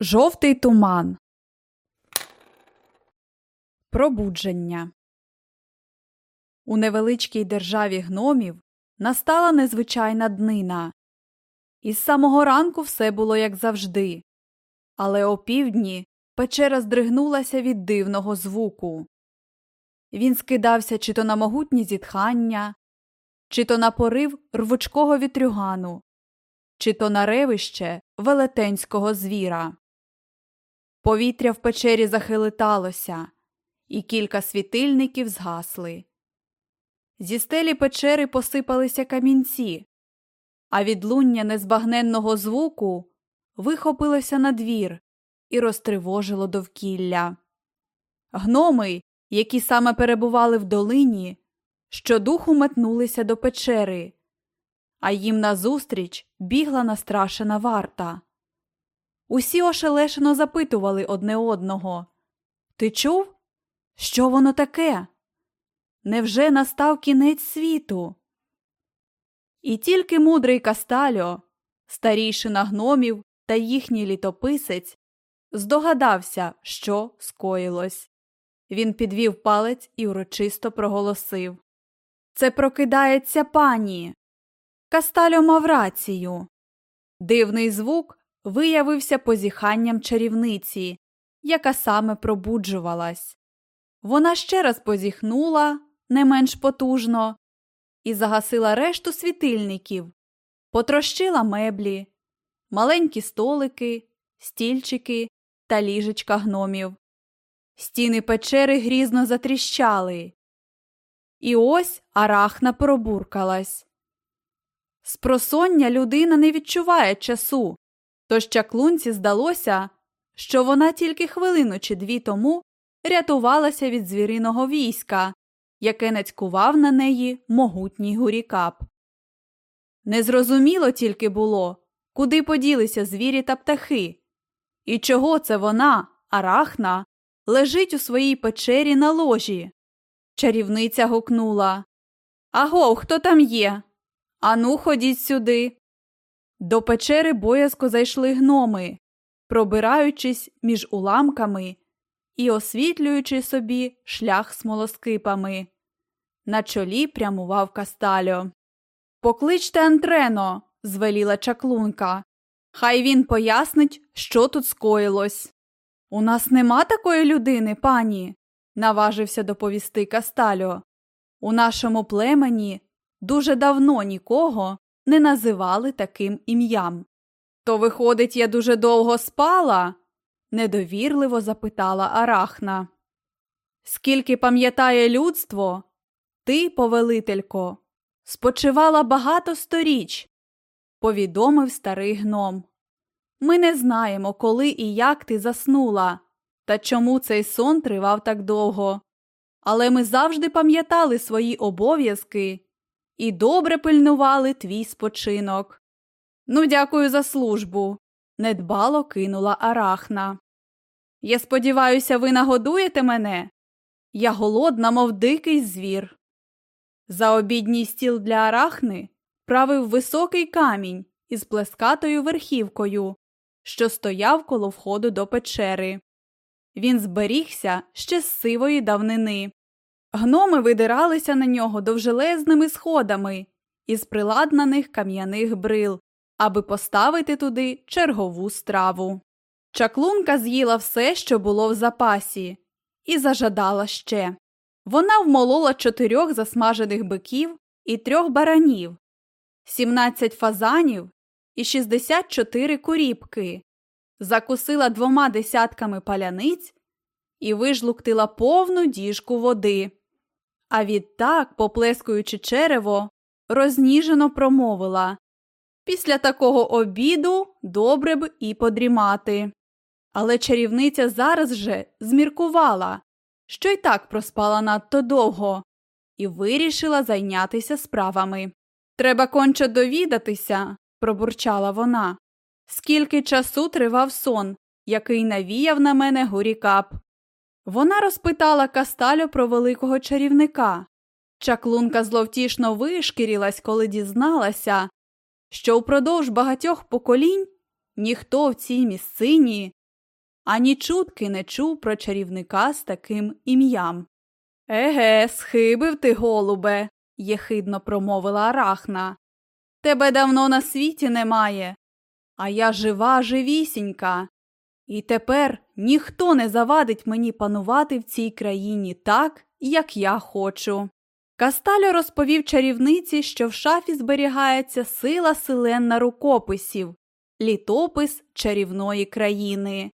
Жовтий туман. Пробудження. У невеличкій державі гномів настала незвичайна днина. Із самого ранку все було як завжди. Але опівдні печера здригнулася від дивного звуку. Він скидався чи то на могутні зітхання, чи то на порив рвучкого вітрюгану, чи то на ревище велетенського звіра. Повітря в печері захилиталося, і кілька світильників згасли. Зі стелі печери посипалися камінці, а відлуння незбагненного звуку вихопилося на двір і розтривожило довкілля. Гноми, які саме перебували в долині, щодуху метнулися до печери, а їм назустріч бігла настрашена варта. Усі ошелешено запитували одне одного Ти чув? Що воно таке? Невже настав кінець світу? І тільки мудрий Кастальо, старійшина гномів та їхній літописець, здогадався, що скоїлось. Він підвів палець і урочисто проголосив Це прокидається пані. Кастальо мав рацію. Дивний звук виявився позіханням чарівниці, яка саме пробуджувалась. Вона ще раз позіхнула не менш потужно і загасила решту світильників, потрощила меблі, маленькі столики, стільчики та ліжечка гномів. Стіни печери грізно затріщали. І ось арахна пробуркалась. Спросоння людина не відчуває часу, Тож чаклунці здалося, що вона тільки хвилину чи дві тому рятувалася від звіриного війська, яке нацькував на неї могутній гурікап. Незрозуміло тільки було, куди поділися звірі та птахи, і чого це вона, арахна, лежить у своїй печері на ложі. Чарівниця гукнула Аго, хто там є? Ану, ходіть сюди. До печери боязко зайшли гноми, пробираючись між уламками і освітлюючи собі шлях смолоскипами. На чолі прямував Кастальо. Покличте Антрено, звеліла чаклунка. Хай він пояснить, що тут скоїлось. У нас нема такої людини, пані, наважився доповісти Кастальо. У нашому племені дуже давно нікого не називали таким ім'ям. То, виходить, я дуже довго спала? недовірливо запитала Арахна. Скільки пам'ятає людство, ти, повелителько, спочивала багато сторіч, повідомив старий гном. Ми не знаємо, коли і як ти заснула, та чому цей сон тривав так довго. Але ми завжди пам'ятали свої обов'язки і добре пильнували твій спочинок. Ну, дякую за службу, недбало кинула Арахна. Я сподіваюся, ви нагодуєте мене? Я голодна, мов дикий звір. За обідній стіл для арахни правив високий камінь із плескатою верхівкою, що стояв коло входу до печери. Він зберігся ще з сивої давнини. Гноми видиралися на нього довжелезними сходами із приладнаних кам'яних брил, аби поставити туди чергову страву. Чаклунка з'їла все, що було в запасі, і зажадала ще. Вона вмолола чотирьох засмажених биків і трьох баранів, сімнадцять фазанів і шістдесят чотири куріпки, закусила двома десятками паляниць і вижлуктила повну діжку води. А відтак, поплескуючи черево, розніжено промовила Після такого обіду добре б і подрімати. Але чарівниця зараз же зміркувала, що й так проспала надто довго, і вирішила зайнятися справами. Треба конче довідатися, пробурчала вона. Скільки часу тривав сон, який навіяв на мене гурікап. Вона розпитала Касталю про великого чарівника. Чаклунка зловтішно вишкірілась, коли дізналася, що впродовж багатьох поколінь ніхто в цій місцині ані чутки не чув про чарівника з таким ім'ям. Еге, схибив ти, голубе, єхидно промовила Арахна. Тебе давно на світі немає, а я жива, живісінька. І тепер ніхто не завадить мені панувати в цій країні так, як я хочу. Касталю розповів чарівниці, що в шафі зберігається сила силенна рукописів, літопис чарівної країни.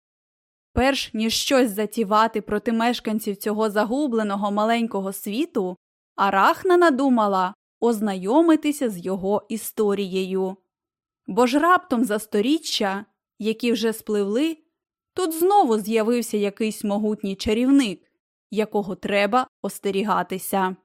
Перш ніж щось затівати проти мешканців цього загубленого маленького світу, Арахна надумала ознайомитися з його історією. Бо ж раптом за сторіччя, які вже спливли, тут знову з'явився якийсь могутній чарівник, якого треба остерігатися.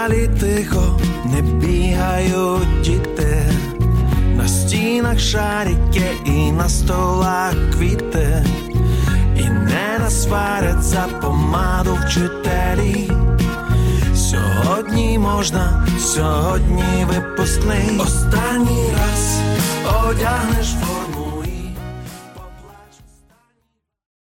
Спортзалі тихо не бігають діти, на стінах шарики і на столах квіти, і не насварять за помаду вчителі. Сьогодні можна, сьогодні випускний. Останній раз одягнеш форму